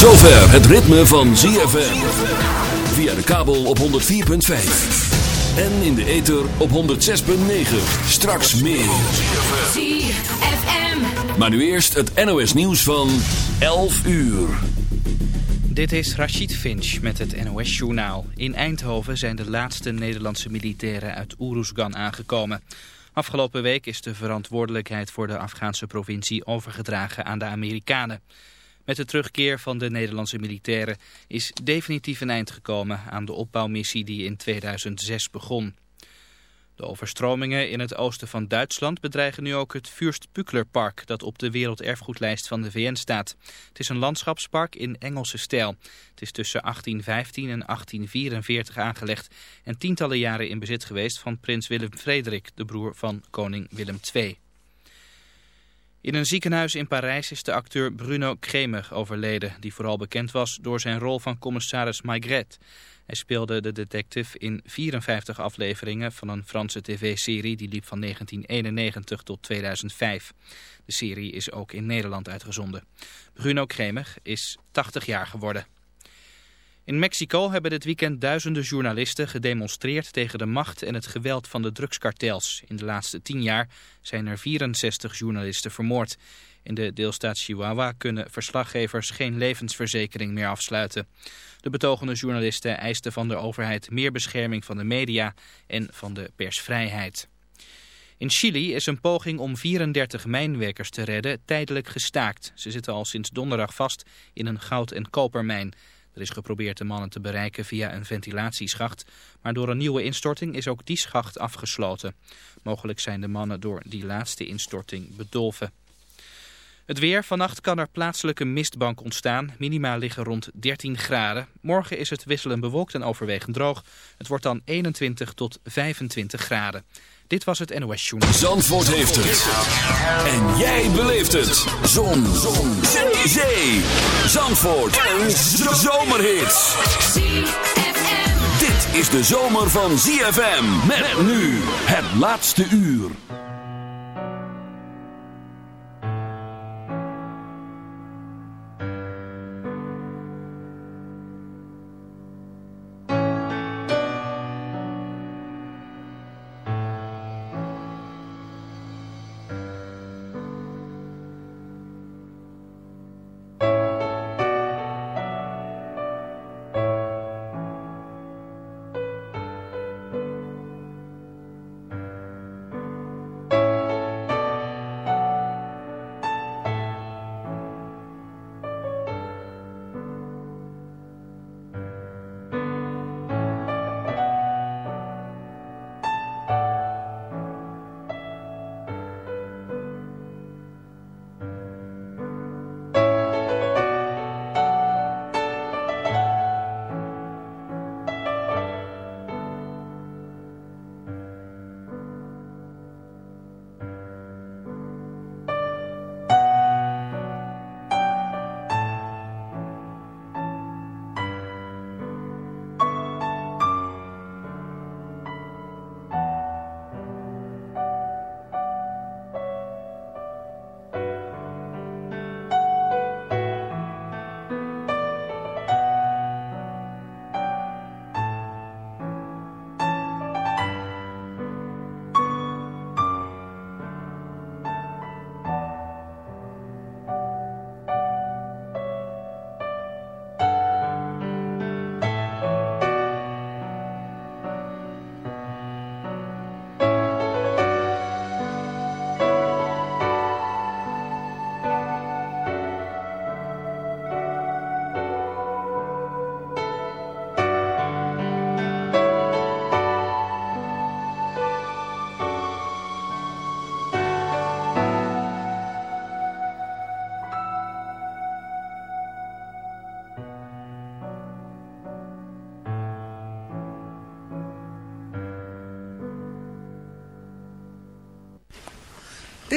zover het ritme van ZFM. Via de kabel op 104.5. En in de ether op 106.9. Straks meer. ZFM. Maar nu eerst het NOS nieuws van 11 uur. Dit is Rachid Finch met het NOS-journaal. In Eindhoven zijn de laatste Nederlandse militairen uit Oeroesgan aangekomen. Afgelopen week is de verantwoordelijkheid voor de Afghaanse provincie overgedragen aan de Amerikanen. Met de terugkeer van de Nederlandse militairen is definitief een eind gekomen aan de opbouwmissie die in 2006 begon. De overstromingen in het oosten van Duitsland bedreigen nu ook het Fürst Park dat op de werelderfgoedlijst van de VN staat. Het is een landschapspark in Engelse stijl. Het is tussen 1815 en 1844 aangelegd en tientallen jaren in bezit geweest van prins Willem Frederik, de broer van koning Willem II. In een ziekenhuis in Parijs is de acteur Bruno Kremer overleden, die vooral bekend was door zijn rol van commissaris Maigret. Hij speelde de detective in 54 afleveringen van een Franse tv-serie die liep van 1991 tot 2005. De serie is ook in Nederland uitgezonden. Bruno Kremer is 80 jaar geworden. In Mexico hebben dit weekend duizenden journalisten gedemonstreerd tegen de macht en het geweld van de drugskartels. In de laatste tien jaar zijn er 64 journalisten vermoord. In de deelstaat Chihuahua kunnen verslaggevers geen levensverzekering meer afsluiten. De betogende journalisten eisten van de overheid meer bescherming van de media en van de persvrijheid. In Chili is een poging om 34 mijnwerkers te redden tijdelijk gestaakt. Ze zitten al sinds donderdag vast in een goud- en kopermijn. Er is geprobeerd de mannen te bereiken via een ventilatieschacht, maar door een nieuwe instorting is ook die schacht afgesloten. Mogelijk zijn de mannen door die laatste instorting bedolven. Het weer. Vannacht kan er plaatselijke mistbank ontstaan. Minima liggen rond 13 graden. Morgen is het wisselend bewolkt en overwegend droog. Het wordt dan 21 tot 25 graden. Dit was het NOS Journal. Zandvoort heeft het. En jij beleeft het. Zon. Zon. Zee. Zandvoort. Een zomerhit. ZFM. Dit is de zomer van ZFM. Met nu het laatste uur.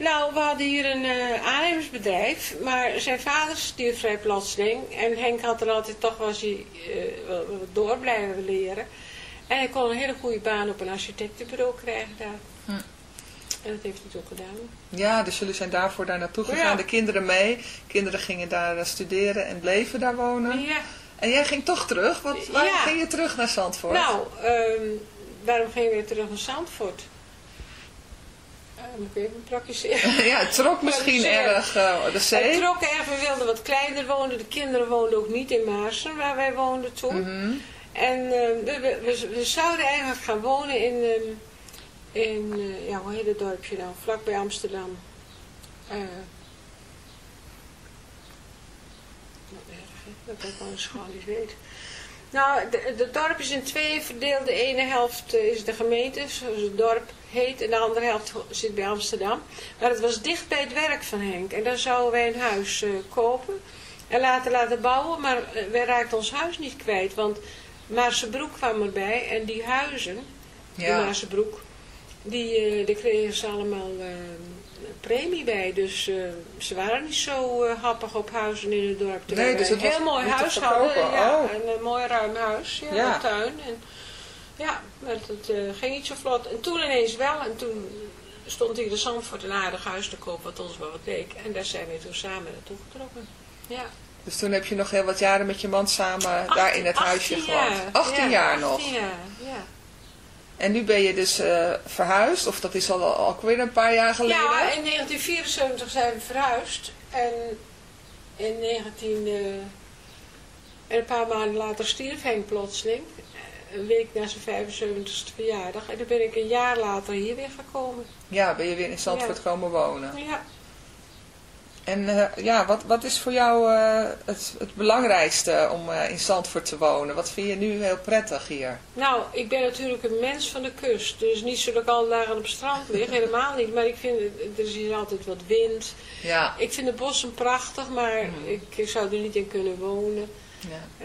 Nou, we hadden hier een eh, aannemersbedrijf, maar zijn vader stierf vrij plotseling. En Henk had er altijd toch was hij eh, wel- wel wat door blijven leren. En hij kon een hele goede baan op een architectenbureau krijgen daar. Hm. En dat heeft hij toen gedaan. Ja, dus jullie zijn daarvoor daar naartoe gegaan. Ja. De kinderen mee. Kinderen gingen daar eh, studeren en bleven daar wonen. Ja. En jij ging toch terug? Wat, waarom Ja. ging je terug naar Zandvoort? Nou, ehm, waarom ging je weer terug naar Zandvoort? Eh, moet ik even praktiseren. ja, het trok misschien erg uh, de Het zee. trok erg, we wilden wat kleiner wonen. De kinderen woonden ook niet in Maarsen, waar wij woonden toen. Mhm. En eh, we, we, zouden eigenlijk gaan wonen in, ehm, in eh, ja, hoe heet het dorpje nou, vlakbij Amsterdam. Eh wat erg, hè, dat ik gewoon eens gewoon niet weet. Nou, de- het dorp is in twee verdeeld. De ene helft is de gemeente, zoals het dorp heet. En de andere helft zit bij Amsterdam. Maar het was dicht bij het werk van Henk. En daar zouden wij een huis eh, kopen. En laten laten bouwen. Maar eh, wij raakten ons huis niet kwijt. Want Maarsebroek kwam erbij. En die huizen, Ja. Maarsebroek, die, eh, die kregen ze allemaal premie bij. Dus ze waren niet zo happig op huizen in het dorp. Terwijl Nee, dus het was een heel mooi te huis hadden. Ja, Oh. en een mooi ruim huis. Ja, Ja. Een tuin. En, ja, maar het eh, ging niet zo vlot. En toen ineens wel. En toen stond hier de Zandvoort een aardig huis te koop, wat ons wel wat leek. En daar zijn we toen samen naartoe getrokken. Ja. Dus toen heb je nog heel wat jaren met je man samen daar in het 18 huisje 18 gewoond. jaar. 18 Ja, jaar nog. 18 jaar, ja. En nu ben je dus eh, verhuisd, of dat is al, al weer een paar jaar geleden. Ja, in 1974 zijn we verhuisd. En in 19... eh, en een paar maanden later stierf Henk plotseling. Een week na zijn 75ste verjaardag. En toen ben ik een jaar later hier weer gekomen. Ja, ben je weer in Zandvoort Ja. komen wonen. Ja. En eh, ja, wat, wat is voor jou eh, het, het belangrijkste om eh, in Zandvoort te wonen? Wat vind je nu heel prettig hier? Nou, ik ben natuurlijk een mens van de kust. Dus niet zo dat ik al dagen op het strand lig. Helemaal niet. Maar ik vind, er is hier altijd wat wind. Ja. Ik vind de bossen prachtig, maar Mhm. ik zou er niet in kunnen wonen. ja.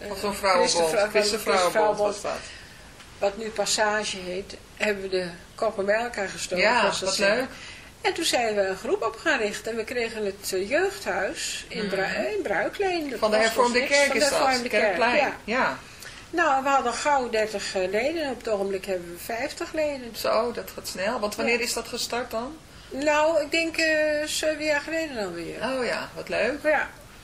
eh, Of zo'n vrouwenbond. Van Christenvrouwenbond was dat. Wat nu Passage heet. Hebben we de koppen bij elkaar gestoken. Ja, dat wat leuk. En toen zijn we een groep op gaan richten. En we kregen het eh, jeugdhuis in, Mhm. In Bruikleen. Dat Van de hervormde kerk Van is de dat. hervormde kerk, Kerkplein. ja. Ja. Nou, we hadden gauw 30 leden. En op het ogenblik hebben we 50 leden. Zo, dat gaat snel. Want wanneer is dat gestart dan? Nou, ik denk eh zeven jaar geleden alweer. Oh ja, wat leuk. Ja,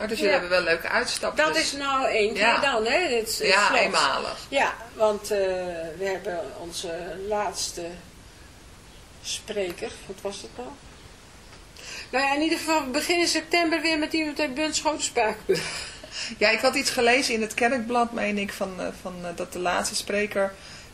Oh, dus jullie hebben wel leuke uitstapjes. Dat is nou één keer dan, hè? Dit, is- Ja, slot. eenmalig. Ja, want eh, we hebben onze laatste spreker. Wat was dat nou? Nou ja, in ieder geval begin september weer met iemand uit Bunschoten. Ja, ik had iets gelezen in het kerkblad, meen ik, van, eh, van eh, dat de laatste spreker,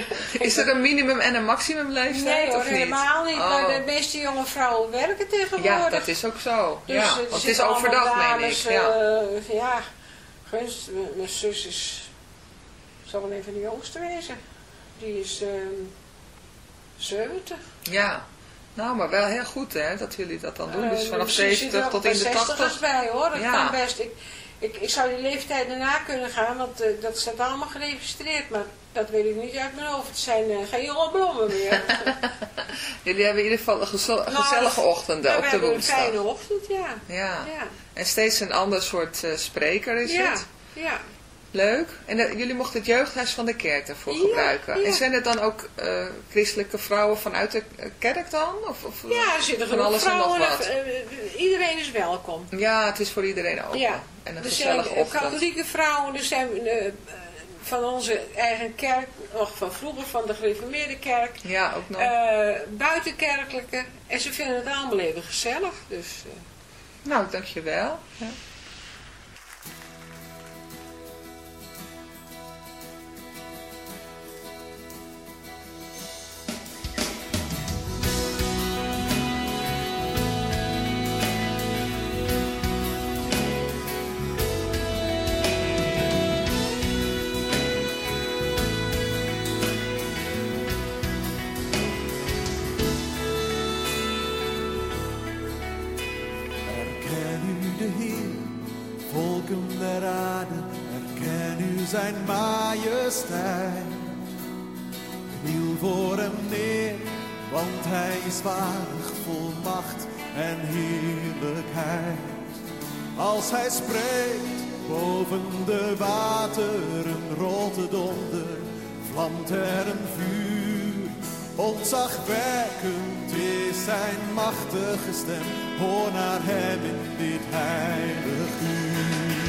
Is er een minimum en een maximum leeftijd? nee hoor, of niet? helemaal niet. Oh. Maar de meeste jonge vrouwen werken tegenwoordig. Ja, dat is ook zo. Dus, ja, het is overdag, meen ik. dames, Ja. eh, ja, gunst, mijn- zus is, zal wel even de jongste wezen. Die is ehm 70. ja, nou, maar wel heel goed hè, dat jullie dat dan doen. Dus Eh, vanaf zit er 70 ook tot in de 60 80. bij hoor, dat Ja. kan best. Ik, ik, ik zou die leeftijd daarna kunnen gaan, want eh, dat staat allemaal geregistreerd. Maar dat weet ik niet uit mijn hoofd. Het zijn eh, geen jonge blommen meer. Jullie hebben in ieder geval een gezel- Nou, gezellige ochtenden Ja, op we de hebben een woensdag. fijne ochtend, ja. Ja. Ja, En steeds een ander soort eh, spreker is ja, het. ja. Leuk. En eh, jullie mochten het jeugdhuis van de kerk ervoor Ja, gebruiken. En zijn het dan ook christelijke vrouwen vanuit de kerk dan? Of, of Ja, er zitten van alles en nog vrouwen. wat? iedereen is welkom. Ja, het is voor iedereen open. Ja, En een er gezellige ochtend. katholieke vrouwen, er zijn van onze eigen kerk, nog van vroeger van de gereformeerde kerk, Ja, ook nog. eh, buitenkerkelijke. En ze vinden het allemaal even gezellig. Dus, eh, nou, dankjewel. Ja. Ontzagwekkend is zijn machtige stem, hoor naar hem in dit heilig uur.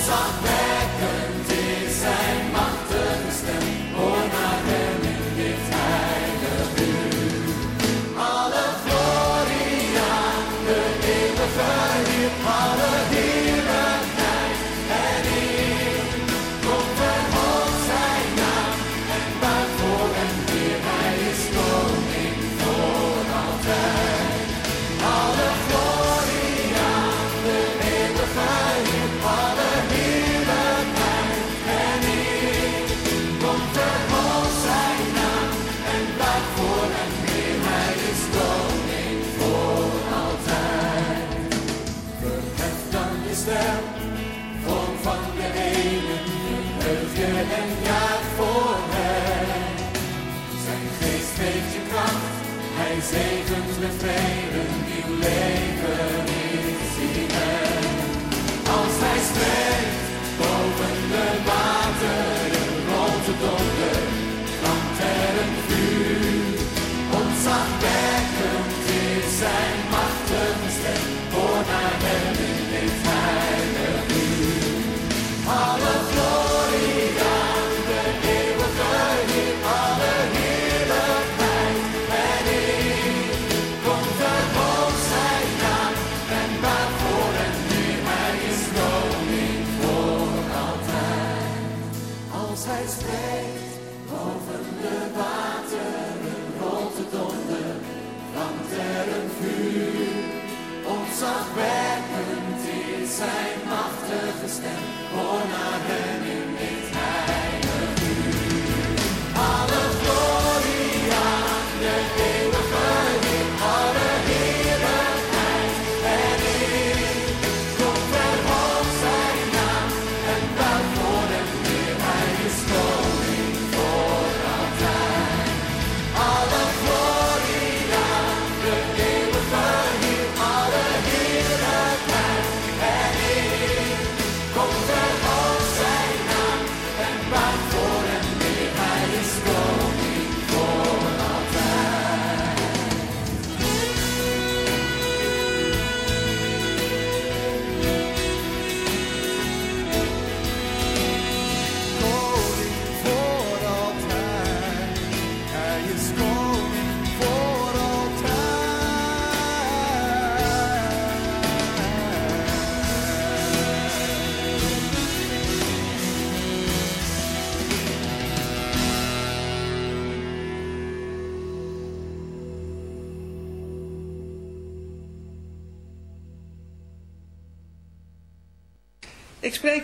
Als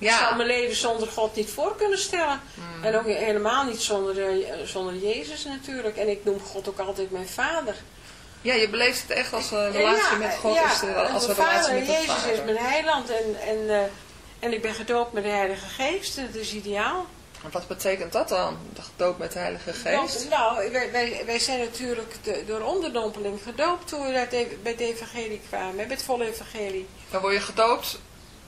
Ik Ja. zou mijn leven zonder God niet voor kunnen stellen. Mm. En ook helemaal niet zonder, eh, zonder Jezus natuurlijk. En ik noem God ook altijd mijn vader. Ja, je beleeft het echt als een relatie met God. Ja, is er, als een relatie vader, met Jezus vader. is mijn heiland en, en, eh, en ik ben gedoopt met de Heilige Geest. Dat is ideaal. En wat betekent dat dan? De Gedoopt met de Heilige Geest? Nou, wij, wij, wij zijn natuurlijk de, door onderdompeling gedoopt toen we uit de- bij het evangelie kwamen, bij het volle evangelie. Dan word je gedoopt eh,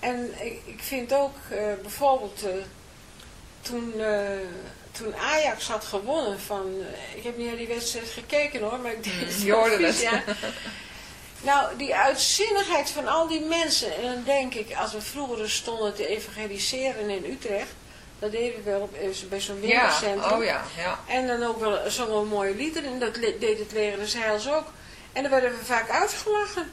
En ik, ik vind ook eh, bijvoorbeeld eh, toen, eh, toen Ajax had gewonnen van... ik heb niet naar die wedstrijd gekeken hoor, maar ik deed het Hmm, je het. ja. Nou, die uitzinnigheid van al die mensen. En dan denk ik, als we vroeger stonden te evangeliseren in Utrecht... Dat deden we wel op, bij zo'n Ja, winkelcentrum. oh ja, ja. En dan ook wel zo'n mooie liederen. En dat deed het leger des Heils ook. En dan werden we vaak uitgelachen.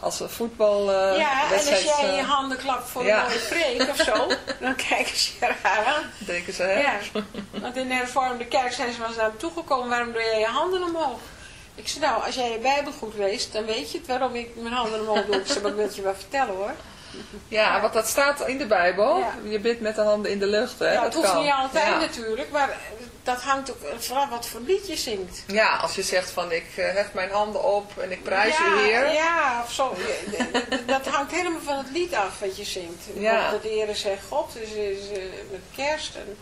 als een voetbal eh, ja, en als jij je eh, handen klapt voor ja. een mooie preek of zo, dan kijken ze je raar aan. denken ze, hè? Ja, want in de hervormde kerk zijn ze wel eens naar me toegekomen, waarom doe jij je handen omhoog? Ik zei, nou, als jij je Bijbel goed leest, dan weet je het waarom ik mijn handen omhoog doe. Ik zei, maar ik wil je wel vertellen hoor. Ja, want dat staat in de Bijbel. Ja. Je bidt met de handen in de lucht, hè? ja, dat hoeft kan. niet altijd ja. natuurlijk, maar dat hangt ook vanaf wat voor lied je zingt. Ja, als je zegt van ik eh, hef mijn handen op en ik prijs je Heer. Ja, of zo. Dat hangt helemaal van het lied af wat je zingt. Ja. Dat de Heer zegt God, dus is eh, met kerst. En,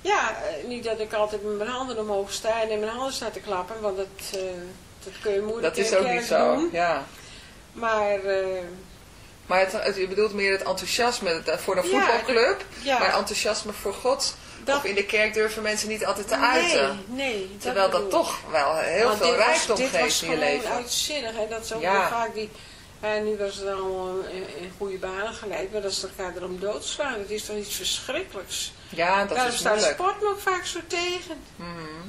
ja, eh, niet dat ik altijd met mijn handen omhoog sta en in mijn handen sta te klappen, want dat, dat kun je moeilijk Dat is ook niet zo. doen. Ja. Maar Maar het, het- je bedoelt meer het enthousiasme het- voor een voetbalclub. ja. Maar enthousiasme voor God. Dat- Of in de kerk durven mensen niet altijd te nee, uiten. nee. Terwijl dat toch wel heel veel dit was- rijkdom dit geeft was in je gewoon leven. uitzinnig. En dat is ook Ja. vaak die... En nu was het allemaal in, in goede banen geleid, maar dat ze elkaar erom doodslaan. Dat is toch iets verschrikkelijks. Ja, dat Daarom is staat moeilijk. sport ook vaak zo tegen. Mhm.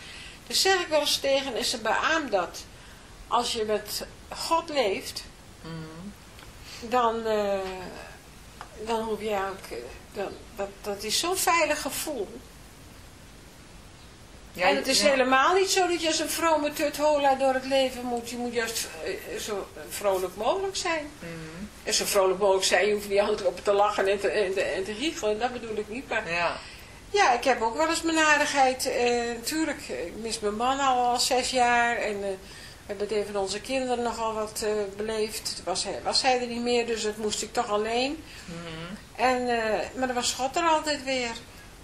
Dan zeg ik wel eens tegen en ze beaamt dat. Als je met God leeft, Mhm. dan, eh, dan hoef je ook, eh, dan, dat, dat is zo'n veilig gevoel. Ja, en het is ja. helemaal niet zo dat je als een vrome tuthola door het leven moet. Je moet juist eh, zo vrolijk mogelijk zijn. Mhm. En zo vrolijk mogelijk zijn, je hoeft niet altijd op te lachen en te, en te, en te giechelen, dat bedoel ik niet. Maar Ja. Ja, ik heb ook wel eens mijn aardigheid. Eh, natuurlijk, ik mis mijn man al, al zes jaar. En eh, we hebben het even onze kinderen nogal wat eh, beleefd. Toen was hij, was hij er niet meer, dus dat moest ik toch alleen. Mhm. En, eh, maar dan was God er altijd weer.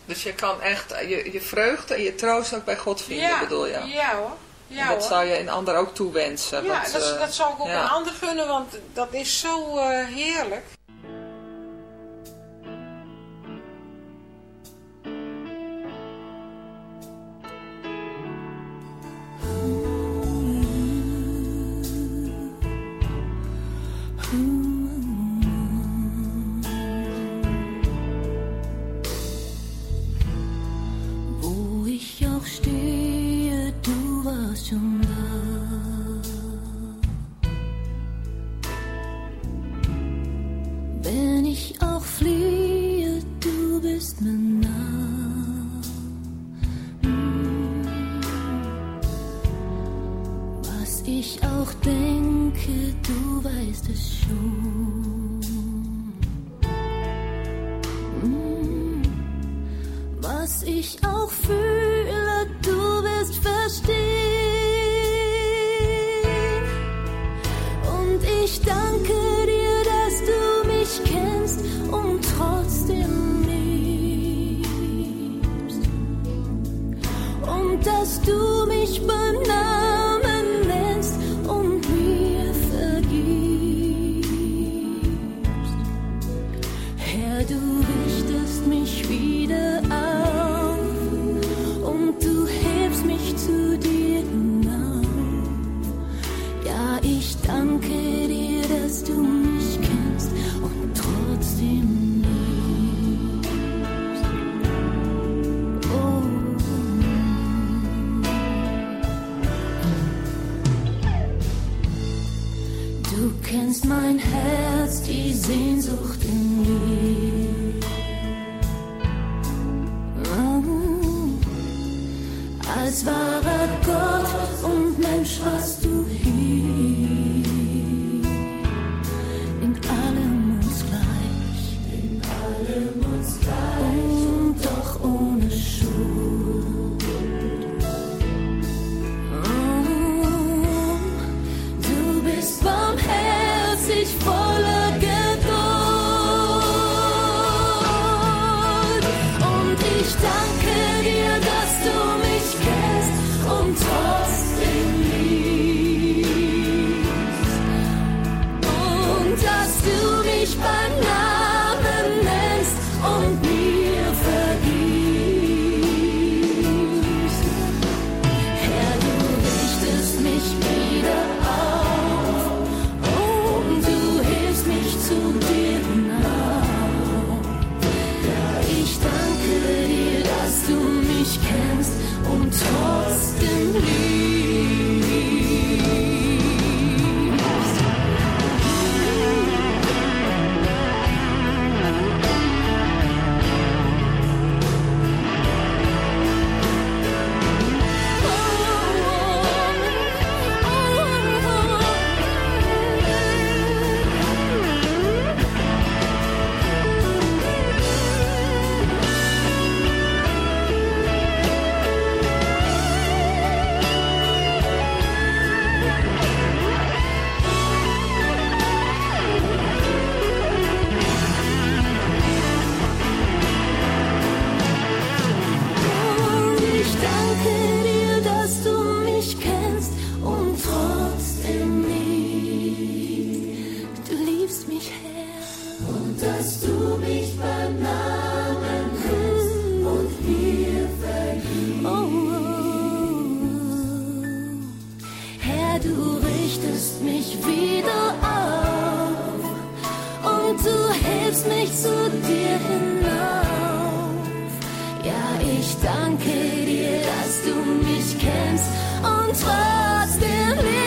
Dus je kan echt eh, je, je vreugde en je troost ook bij God vinden, bedoel je? Ja hoor. Ja, En dat hoor. zou je een ander ook toewensen. ja dat, eh, dat zou ik ook ja. een ander gunnen, want dat is zo eh, heerlijk. Du hilfst mich zu dir hinauf. Ja, ich danke dir, dass du mich kennst und trotzdem liebst.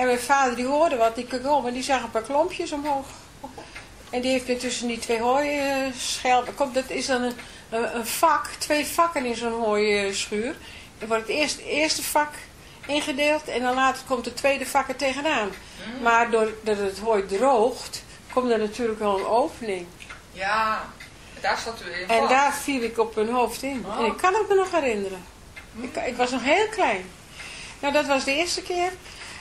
En mijn vader die hoorde wat, die om en die zag een paar klompjes omhoog. En die heeft tussen die twee hooischelpen. Komt, dat is dan een, een, vak, twee vakken in zo'n hooischuur. Er wordt het eerste, eerste vak ingedeeld en dan later komt het tweede vak er tegenaan. Maar doordat het hooi droogt, komt er natuurlijk wel een opening. Ja, daar zat u in En vast. daar viel ik op mijn hoofd in. En ik kan het me nog herinneren. Ik, ik was nog heel klein. Nou, dat was de eerste keer.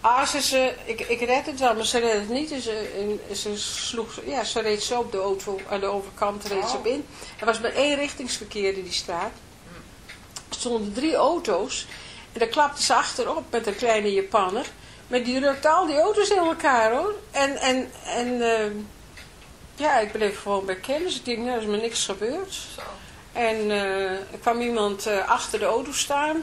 Ah, ze, ze, ik, ik red het wel, maar ze redde het niet. Ze, ze, sloeg, ja, ze reed zo op de auto, aan de overkant reed ze op in. Er was maar één richtingsverkeer in die straat. Er stonden drie auto's. En daar klapte ze achterop met een kleine Japanner. Maar die rukte al die auto's in elkaar hoor. En, en, en eh, ja, ik bleef gewoon bij kennis. Ik denk, nou, er is me niks gebeurd. Zo. En eh, er kwam iemand eh, achter de auto staan.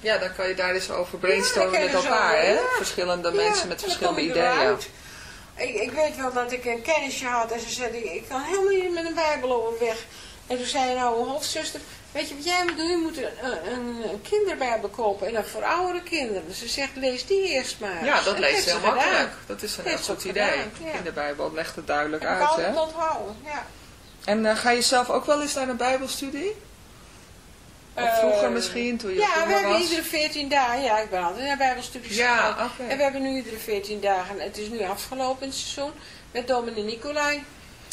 Ja, dan kan je daar eens over brainstormen kan met elkaar, over, hè? ja. Verschillende mensen met verschillende ideeën. Ik, ik weet wel dat ik een kennisje had en ze zei, ik kan helemaal niet met een bijbel overweg. En toen zei nou een hoofdzuster, weet je wat jij moet doen? Je moet een, een, een kinderbijbel kopen en dan voor oudere kinderen. Ze zegt, lees die eerst maar. Ja, dat En leest heel gedaan. makkelijk. Dat is een heel goed idee. gedaan, ja. In de Bijbel legt het duidelijk Heb ik uit, altijd hè? onthouden, ja. En eh, ga je zelf ook wel eens naar een bijbelstudie? Of Eh, vroeger misschien, toen je Ja, we jonger hebben was? iedere 14 dagen, ja, ik ben altijd naar bijbelstudies Ja, oké. En we hebben nu iedere 14 dagen, het is nu afgelopen het seizoen, met dominee Nicolai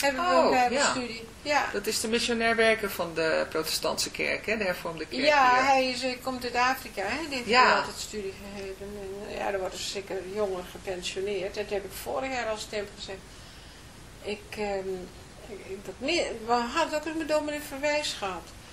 hebben we Oh, een bijbelstudie. Ja. Dat is de missionair werker van de protestantse kerk, hè? De hervormde kerk Ja, hier. hij is, eh, komt uit Afrika, hè? die heeft Ja. altijd studie gegeven. En, eh, ja, er worden zeker jongeren gepensioneerd. Dat heb ik vorig jaar al stem gezegd. Ik, ehm, ik, dat, we hadden ook eens met dominee Verwijs gehad.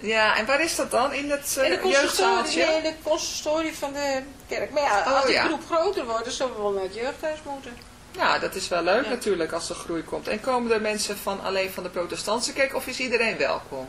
Ja, en waar is dat dan? In het In uh, de in de consistorie van de kerk. Maar ja, Oh, als die ja. groep groter wordt, dan zullen we wel naar het jeugdhuis moeten. Nou, dat is wel leuk natuurlijk als er groei komt. En komen er mensen van alleen van de protestantse kerk of is iedereen welkom?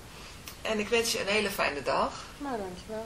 En ik wens je een hele fijne dag. maar dankjewel.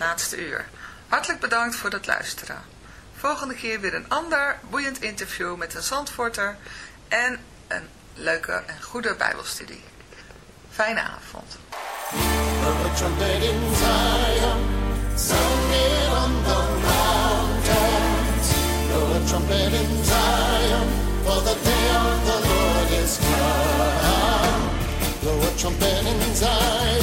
laatste uur. Hartelijk bedankt voor het luisteren. Volgende keer weer een ander boeiend interview met een zandvoorter en een leuke en goede bijbelstudie. Fijne avond. in Zion.